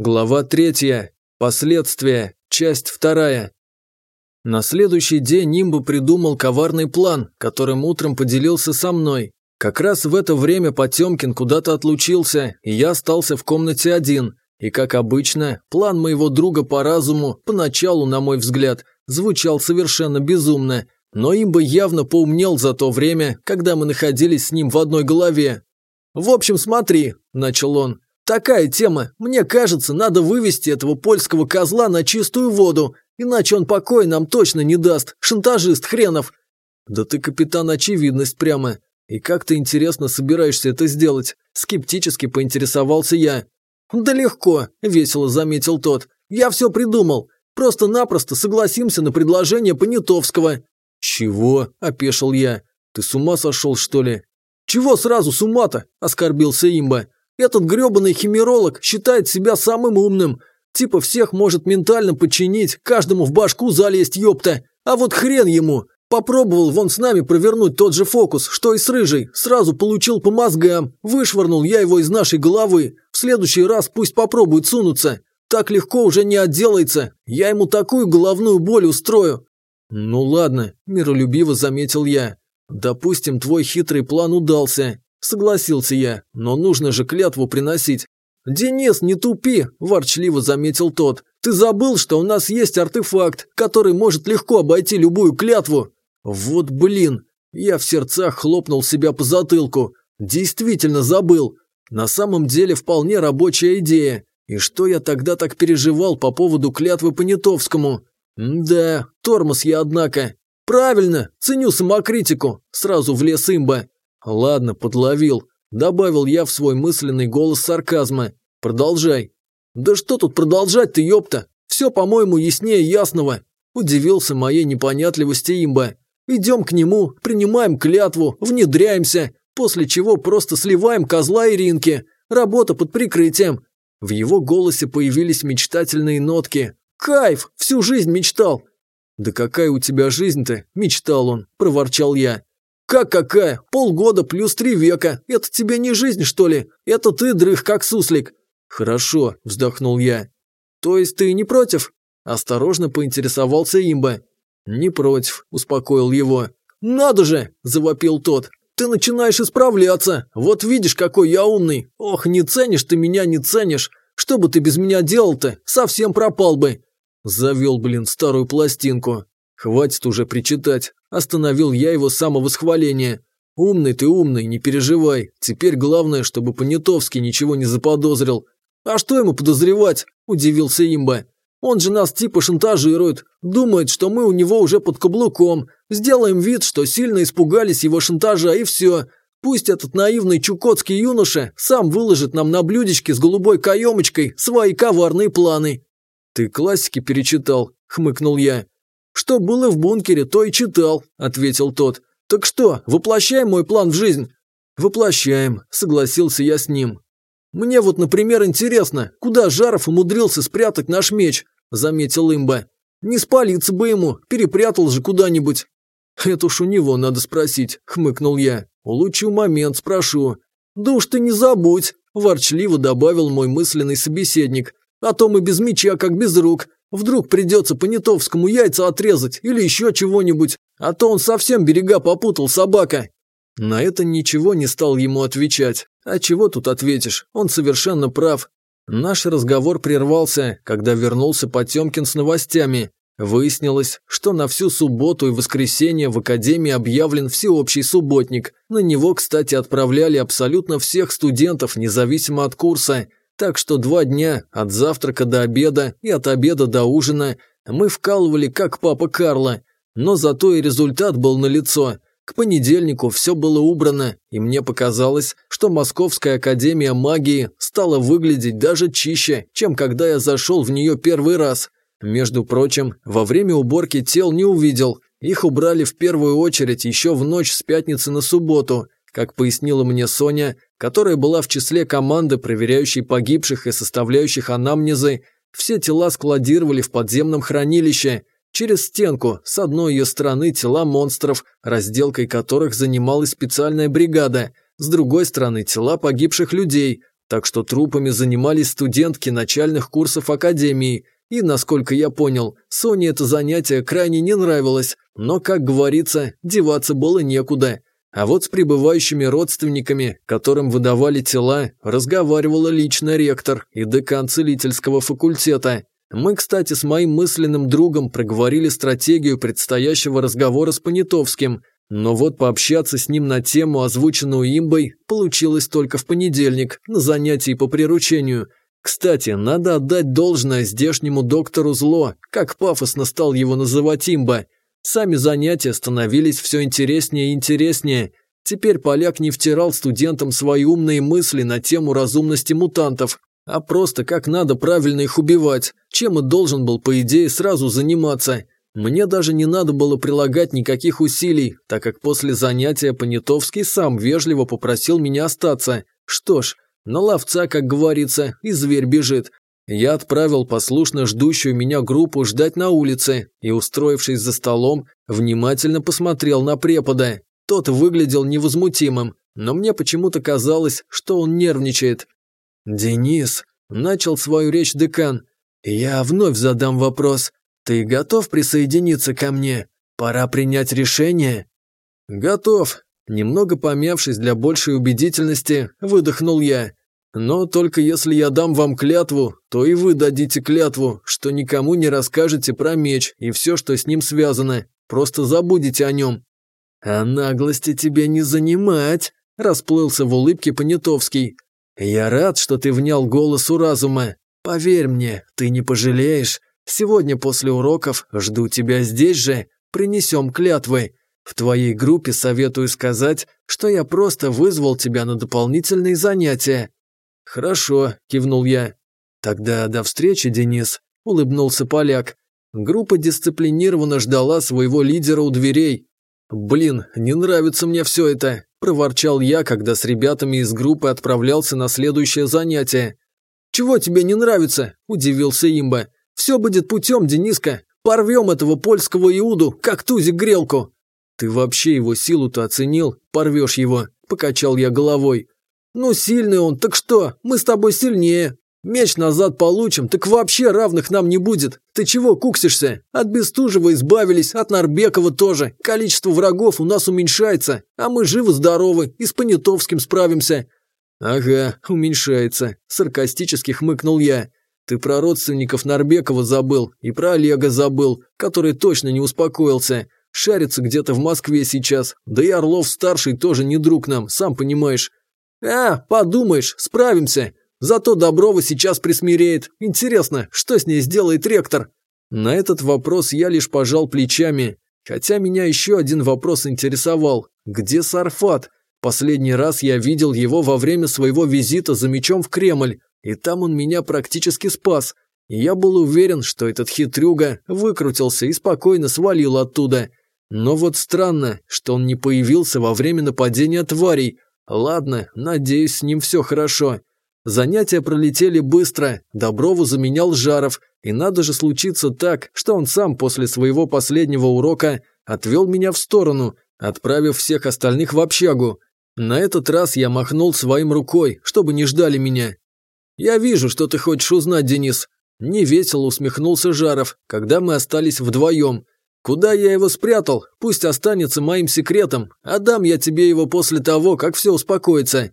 Глава третья. Последствия. Часть вторая. На следующий день Нимба придумал коварный план, которым утром поделился со мной. Как раз в это время Потемкин куда-то отлучился, и я остался в комнате один. И, как обычно, план моего друга по разуму, поначалу, на мой взгляд, звучал совершенно безумно, но имба явно поумнел за то время, когда мы находились с ним в одной голове. «В общем, смотри», – начал он, – «такая тема. Мне кажется, надо вывести этого польского козла на чистую воду, иначе он покоя нам точно не даст, шантажист хренов». «Да ты, капитан, очевидность прямо. И как ты, интересно, собираешься это сделать?» Скептически поинтересовался я. «Да легко», – весело заметил тот. «Я все придумал. Просто-напросто согласимся на предложение Понятовского». «Чего?» – опешил я. «Ты с ума сошел, что ли?» «Чего сразу с ума-то?» – оскорбился имба. «Этот гребаный химеролог считает себя самым умным. Типа всех может ментально подчинить, каждому в башку залезть, ёпта. А вот хрен ему. Попробовал вон с нами провернуть тот же фокус, что и с рыжей. Сразу получил по мозгам. Вышвырнул я его из нашей головы. В следующий раз пусть попробует сунуться. Так легко уже не отделается. Я ему такую головную боль устрою». «Ну ладно», – миролюбиво заметил я. «Допустим, твой хитрый план удался. Согласился я, но нужно же клятву приносить». «Денис, не тупи!» – ворчливо заметил тот. «Ты забыл, что у нас есть артефакт, который может легко обойти любую клятву?» «Вот блин!» Я в сердцах хлопнул себя по затылку. «Действительно забыл. На самом деле вполне рабочая идея. И что я тогда так переживал по поводу клятвы Понятовскому? да, тормоз я, однако. «Правильно, ценю самокритику», – сразу влез имба. «Ладно, подловил», – добавил я в свой мысленный голос сарказма. «Продолжай». «Да что тут продолжать-то, ёпта? Все, по-моему, яснее ясного», – удивился моей непонятливости имба. «Идем к нему, принимаем клятву, внедряемся, после чего просто сливаем козла Иринки. Работа под прикрытием». В его голосе появились мечтательные нотки. «Кайф! Всю жизнь мечтал! «Да какая у тебя жизнь-то?» – мечтал он, – проворчал я. «Как какая? Полгода плюс три века. Это тебе не жизнь, что ли? Это ты дрых, как суслик». «Хорошо», – вздохнул я. «То есть ты не против?» – осторожно поинтересовался имба. «Не против», – успокоил его. «Надо же!» – завопил тот. «Ты начинаешь исправляться. Вот видишь, какой я умный. Ох, не ценишь ты меня, не ценишь. Что бы ты без меня делал-то? Совсем пропал бы. Завел, блин, старую пластинку. Хватит уже причитать. Остановил я его самовосхваление. Умный ты умный, не переживай. Теперь главное, чтобы Понятовский ничего не заподозрил. А что ему подозревать? Удивился имба. Он же нас типа шантажирует. Думает, что мы у него уже под каблуком. Сделаем вид, что сильно испугались его шантажа и все. Пусть этот наивный чукотский юноша сам выложит нам на блюдечке с голубой каемочкой свои коварные планы. «Ты классики перечитал», – хмыкнул я. «Что было в бункере, то и читал», – ответил тот. «Так что, воплощаем мой план в жизнь?» «Воплощаем», – согласился я с ним. «Мне вот, например, интересно, куда Жаров умудрился спрятать наш меч?» – заметил имба. «Не спалиться бы ему, перепрятал же куда-нибудь». «Это уж у него надо спросить», – хмыкнул я. «Улучшил момент, спрошу». «Да уж ты не забудь», – ворчливо добавил мой мысленный собеседник. А то мы без меча, как без рук. Вдруг придется Понятовскому яйца отрезать или еще чего-нибудь, а то он совсем берега попутал, собака». На это ничего не стал ему отвечать. А чего тут ответишь, он совершенно прав. Наш разговор прервался, когда вернулся Потемкин с новостями. Выяснилось, что на всю субботу и воскресенье в академии объявлен всеобщий субботник. На него, кстати, отправляли абсолютно всех студентов, независимо от курса. Так что два дня, от завтрака до обеда и от обеда до ужина, мы вкалывали как папа Карла, но зато и результат был налицо. К понедельнику все было убрано, и мне показалось, что Московская академия магии стала выглядеть даже чище, чем когда я зашел в нее первый раз. Между прочим, во время уборки тел не увидел, их убрали в первую очередь еще в ночь с пятницы на субботу – как пояснила мне Соня, которая была в числе команды, проверяющей погибших и составляющих анамнезы, все тела складировали в подземном хранилище. Через стенку, с одной ее стороны тела монстров, разделкой которых занималась специальная бригада, с другой стороны тела погибших людей. так что трупами занимались студентки начальных курсов академии, и, насколько я понял, Соне это занятие крайне не нравилось, но, как говорится, деваться было некуда. А вот с прибывающими родственниками, которым выдавали тела, разговаривала лично ректор и декан целительского факультета. Мы, кстати, с моим мысленным другом проговорили стратегию предстоящего разговора с Понятовским, но вот пообщаться с ним на тему, озвученную имбой, получилось только в понедельник, на занятии по приручению. Кстати, надо отдать должное здешнему доктору Зло, как пафосно стал его называть имба. Сами занятия становились все интереснее и интереснее. Теперь поляк не втирал студентам свои умные мысли на тему разумности мутантов, а просто как надо правильно их убивать, чем и должен был, по идее, сразу заниматься. Мне даже не надо было прилагать никаких усилий, так как после занятия Понятовский сам вежливо попросил меня остаться. Что ж, на ловца, как говорится, и зверь бежит. Я отправил послушно ждущую меня группу ждать на улице и, устроившись за столом, внимательно посмотрел на препода. Тот выглядел невозмутимым, но мне почему-то казалось, что он нервничает. «Денис», – начал свою речь декан, – «я вновь задам вопрос. Ты готов присоединиться ко мне? Пора принять решение?» «Готов», – немного помявшись для большей убедительности, выдохнул я. «Но только если я дам вам клятву, то и вы дадите клятву, что никому не расскажете про меч и все, что с ним связано. Просто забудете о нем». «А наглости тебе не занимать», – расплылся в улыбке Понятовский. «Я рад, что ты внял голосу разума. Поверь мне, ты не пожалеешь. Сегодня после уроков жду тебя здесь же. Принесем клятвы. В твоей группе советую сказать, что я просто вызвал тебя на дополнительные занятия». «Хорошо», – кивнул я. «Тогда до встречи, Денис», – улыбнулся поляк. Группа дисциплинированно ждала своего лидера у дверей. «Блин, не нравится мне все это. – проворчал я, когда с ребятами из группы отправлялся на следующее занятие. «Чего тебе не нравится?» – удивился имба. «Все будет путем, Дениска. Порвем этого польского Иуду, как тузик грелку». «Ты вообще его силу-то оценил? Порвешь его», – покачал я головой. «Ну, сильный он, так что? Мы с тобой сильнее. Меч назад получим, так вообще равных нам не будет. Ты чего куксишься? От Бестужева избавились, от Нарбекова тоже. Количество врагов у нас уменьшается, а мы живы-здоровы и с Понятовским справимся». «Ага, уменьшается», – саркастически хмыкнул я. «Ты про родственников Нарбекова забыл и про Олега забыл, который точно не успокоился. Шарится где-то в Москве сейчас, да и Орлов-старший тоже не друг нам, сам понимаешь». «А, подумаешь, справимся. Зато Доброва сейчас присмиреет. Интересно, что с ней сделает ректор? На этот вопрос я лишь пожал плечами. Хотя меня еще один вопрос интересовал. Где Сарфат? Последний раз я видел его во время своего визита за мечом в Кремль, и там он меня практически спас. И я был уверен, что этот хитрюга выкрутился и спокойно свалил оттуда. Но вот странно, что он не появился во время нападения тварей. Ладно, надеюсь, с ним все хорошо. Занятия пролетели быстро, Доброву заменял Жаров, и надо же случиться так, что он сам после своего последнего урока отвел меня в сторону, отправив всех остальных в общагу. На этот раз я махнул своим рукой, чтобы не ждали меня. «Я вижу, что ты хочешь узнать, Денис». Невесело усмехнулся Жаров, когда мы остались вдвоем. «Куда я его спрятал? Пусть останется моим секретом, а дам я тебе его после того, как все успокоится.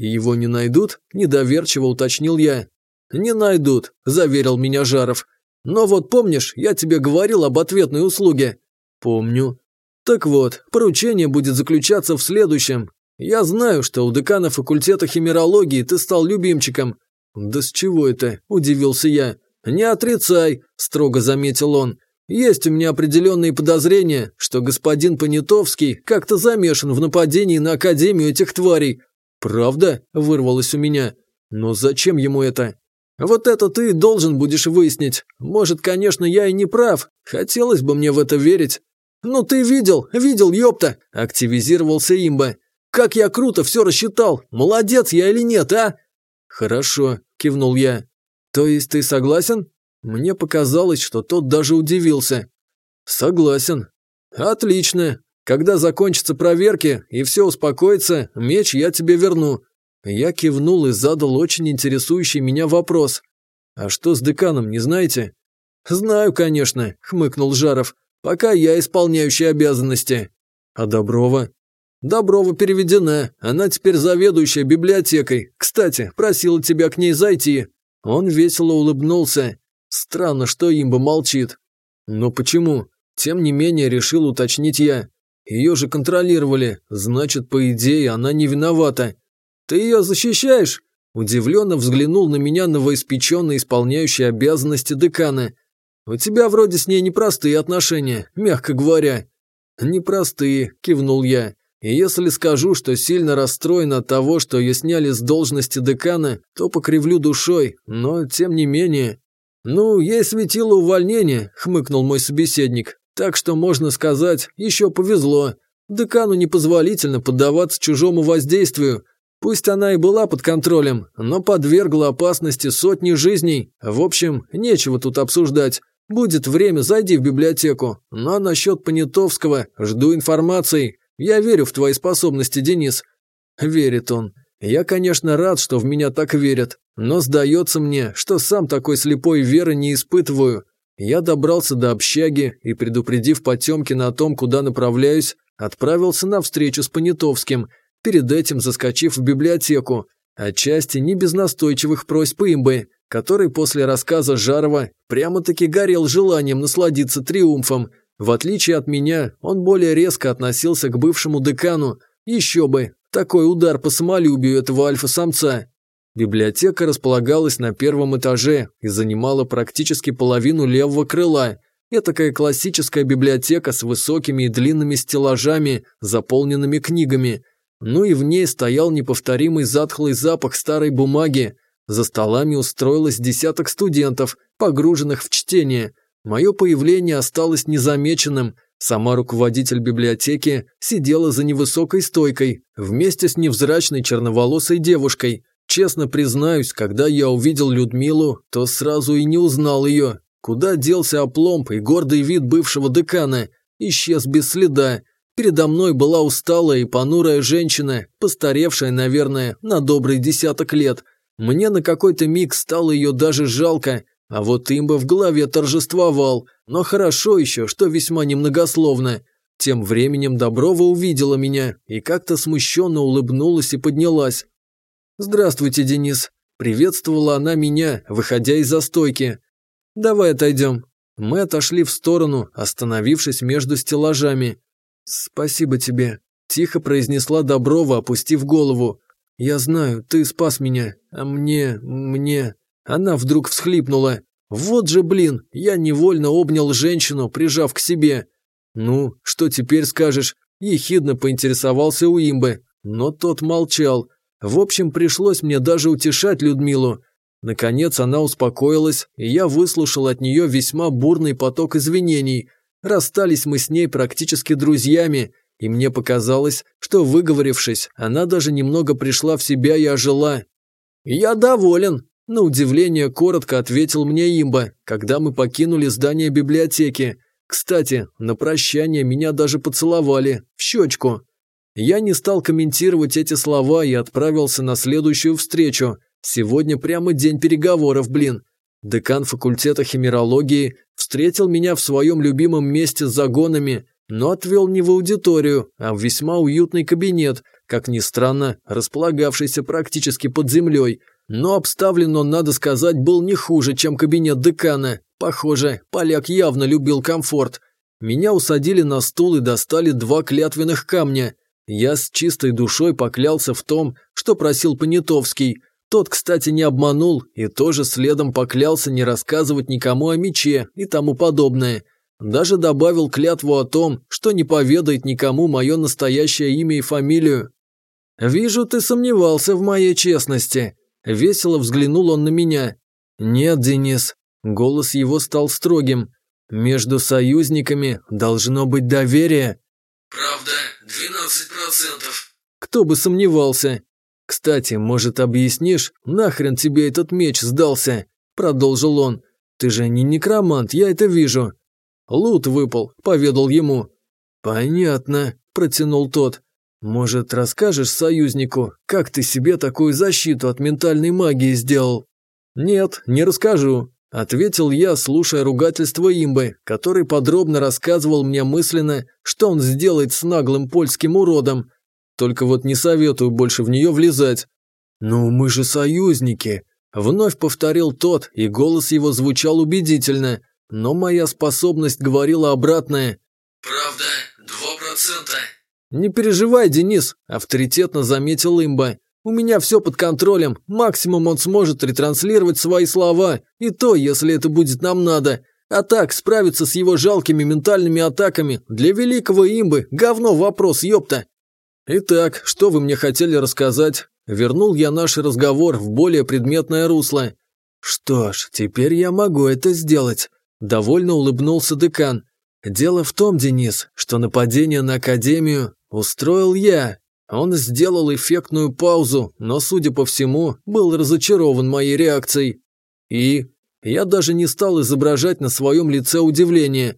«И его не найдут?» – недоверчиво уточнил я. «Не найдут», – заверил меня Жаров. «Но вот помнишь, я тебе говорил об ответной услуге?» «Помню». «Так вот, поручение будет заключаться в следующем. Я знаю, что у декана факультета химерологии ты стал любимчиком». «Да с чего это?» – удивился я. «Не отрицай», – строго заметил он. «Есть у меня определенные подозрения, что господин Понятовский как-то замешан в нападении на Академию этих тварей, «Правда?» – вырвалось у меня. «Но зачем ему это?» «Вот это ты должен будешь выяснить. Может, конечно, я и не прав. Хотелось бы мне в это верить». «Ну ты видел, видел, ёпта!» – активизировался имба. «Как я круто все рассчитал! Молодец я или нет, а?» «Хорошо», – кивнул я. «То есть ты согласен?» Мне показалось, что тот даже удивился. «Согласен». «Отлично. Когда закончатся проверки и все успокоится, меч я тебе верну». Я кивнул и задал очень интересующий меня вопрос. «А что с деканом, не знаете?» «Знаю, конечно», – хмыкнул Жаров. «Пока я исполняющий обязанности». «А Доброва?» «Доброва переведена. Она теперь заведующая библиотекой. Кстати, просила тебя к ней зайти». Он весело улыбнулся. Странно, что имба молчит. «Но почему?» Тем не менее, решил уточнить я. Ее же контролировали, значит, по идее, она не виновата. Ты ее защищаешь? Удивленно взглянул на меня новоиспеченный исполняющий обязанности декана. У тебя вроде с ней непростые отношения, мягко говоря. Непростые, кивнул я. И если скажу, что сильно расстроен от того, что ее сняли с должности декана, то покривлю душой, но тем не менее. «Ну, ей светило увольнение», – хмыкнул мой собеседник. Так что, можно сказать, еще повезло. Декану непозволительно поддаваться чужому воздействию. Пусть она и была под контролем, но подвергла опасности сотни жизней. В общем, нечего тут обсуждать. Будет время, зайди в библиотеку. Ну а насчет Понятовского жду информации. Я верю в твои способности, Денис. Верит он. Я, конечно, рад, что в меня так верят, но сдается мне, что сам такой слепой веры не испытываю. Я добрался до общаги и, предупредив Потемкина о том, куда направляюсь, отправился на встречу с Понятовским, перед этим заскочив в библиотеку, отчасти не без настойчивых просьб имбы, который после рассказа Жарова прямо-таки горел желанием насладиться триумфом. В отличие от меня, он более резко относился к бывшему декану. Еще бы, такой удар по самолюбию этого альфа-самца. Библиотека располагалась на первом этаже и занимала практически половину левого крыла. Этакая классическая библиотека с высокими и длинными стеллажами, заполненными книгами. Ну и в ней стоял неповторимый затхлый запах старой бумаги. За столами устроилось десяток студентов, погруженных в чтение. Мое появление осталось незамеченным. Сама руководитель библиотеки сидела за невысокой стойкой, вместе с невзрачной черноволосой девушкой – Честно признаюсь, когда я увидел Людмилу, то сразу и не узнал ее. Куда делся опломб и гордый вид бывшего декана? Исчез без следа. Передо мной была усталая и понурая женщина, постаревшая, наверное, на добрый десяток лет. Мне на какой-то миг стало ее даже жалко, а вот имба в голове торжествовал. Но хорошо еще, что весьма немногословно. Тем временем Доброва увидела меня и как-то смущенно улыбнулась и поднялась. «Здравствуйте, Денис!» Приветствовала она меня, выходя из застойки. «Давай отойдем». Мы отошли в сторону, остановившись между стеллажами. «Спасибо тебе», – тихо произнесла Доброва, опустив голову. «Я знаю, ты спас меня, а мне... мне...» Она вдруг всхлипнула. «Вот же, блин, я невольно обнял женщину, прижав к себе». «Ну, что теперь скажешь?» – ехидно поинтересовался у имбы, но тот молчал. В общем, пришлось мне даже утешать Людмилу. Наконец она успокоилась, и я выслушал от нее весьма бурный поток извинений. Расстались мы с ней практически друзьями, и мне показалось, что, выговорившись, она даже немного пришла в себя и ожила. «Я доволен», – на удивление коротко ответил мне имба, когда мы покинули здание библиотеки. Кстати, на прощание меня даже поцеловали, в щечку. Я не стал комментировать эти слова и отправился на следующую встречу. Сегодня прямо день переговоров, блин. Декан факультета химерологии встретил меня в своем любимом месте с загонами, но отвел не в аудиторию, а в весьма уютный кабинет, как ни странно, располагавшийся практически под землей. Но обставлен он, надо сказать, был не хуже, чем кабинет декана. Похоже, поляк явно любил комфорт. Меня усадили на стул и достали два клятвенных камня. Я с чистой душой поклялся в том, что просил Понятовский. Тот, кстати, не обманул и тоже следом поклялся не рассказывать никому о мече и тому подобное. Даже добавил клятву о том, что не поведает никому мое настоящее имя и фамилию. «Вижу, ты сомневался в моей честности», – весело взглянул он на меня. «Нет, Денис», – голос его стал строгим. «Между союзниками должно быть доверие». «Правда, 12%. Кто бы сомневался. Кстати, может, объяснишь, нахрен тебе этот меч сдался? Продолжил он. Ты же не некромант, я это вижу. Лут выпал, поведал ему. Понятно, протянул тот. Может, расскажешь союзнику, как ты себе такую защиту от ментальной магии сделал? Нет, не расскажу, ответил я, слушая ругательство имбы, который подробно рассказывал мне мысленно, что он сделает с наглым польским уродом. Только вот не советую больше в нее влезать. Ну, мы же союзники, вновь повторил тот, и голос его звучал убедительно, но моя способность говорила обратное. Правда, два процента. «Не переживай, Денис», – авторитетно заметил имба. «У меня все под контролем. Максимум он сможет ретранслировать свои слова. И то, если это будет нам надо. А так, справиться с его жалкими ментальными атаками для великого имбы – говно вопрос, ёпта». «Итак, что вы мне хотели рассказать?» Вернул я наш разговор в более предметное русло. «Что ж, теперь я могу это сделать», – довольно улыбнулся декан. «Дело в том, Денис, что нападение на Академию устроил я». Он сделал эффектную паузу, но, судя по всему, был разочарован моей реакцией. И я даже не стал изображать на своем лице удивление.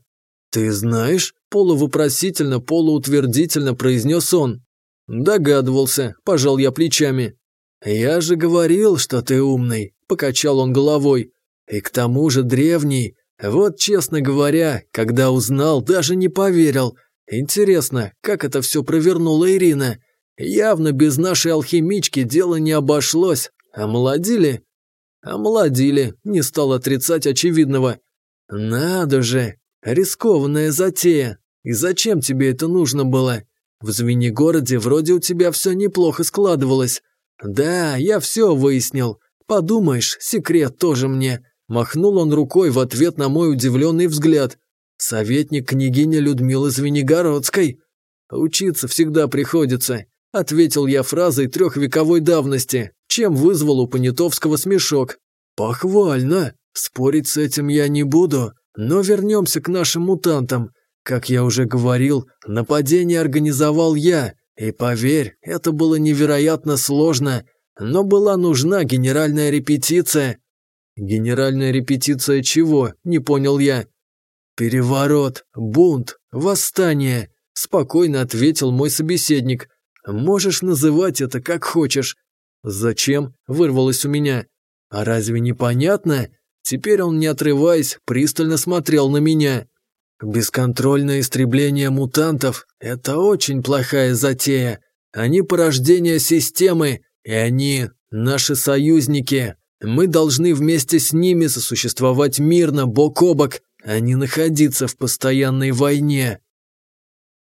«Ты знаешь?» – полувопросительно, полуутвердительно произнес он. «Догадывался», – пожал я плечами. «Я же говорил, что ты умный», – покачал он головой. «И к тому же древний, вот, честно говоря, когда узнал, даже не поверил. Интересно, как это все провернула Ирина? Явно без нашей алхимички дело не обошлось. Омолодили? Омолодили, не стал отрицать очевидного. Надо же, рискованная затея. И зачем тебе это нужно было? В Звенигороде вроде у тебя все неплохо складывалось. Да, я все выяснил. Подумаешь, секрет тоже мне. Махнул он рукой в ответ на мой удивленный взгляд. «Советник княгини Людмилы Звенигородской». «Учиться всегда приходится», – ответил я фразой трехвековой давности, чем вызвал у Понятовского смешок. «Похвально. Спорить с этим я не буду, но вернемся к нашим мутантам. Как я уже говорил, нападение организовал я, и поверь, это было невероятно сложно, но была нужна генеральная репетиция, «Генеральная репетиция чего?» – не понял я. «Переворот, бунт, восстание», – спокойно ответил мой собеседник. «Можешь называть это как хочешь». «Зачем?» – вырвалось у меня. «А разве не понятно?» Теперь он, не отрываясь, пристально смотрел на меня. «Бесконтрольное истребление мутантов – это очень плохая затея. Они порождение системы, и они – наши союзники. Мы должны вместе с ними сосуществовать мирно, бок о бок, а не находиться в постоянной войне.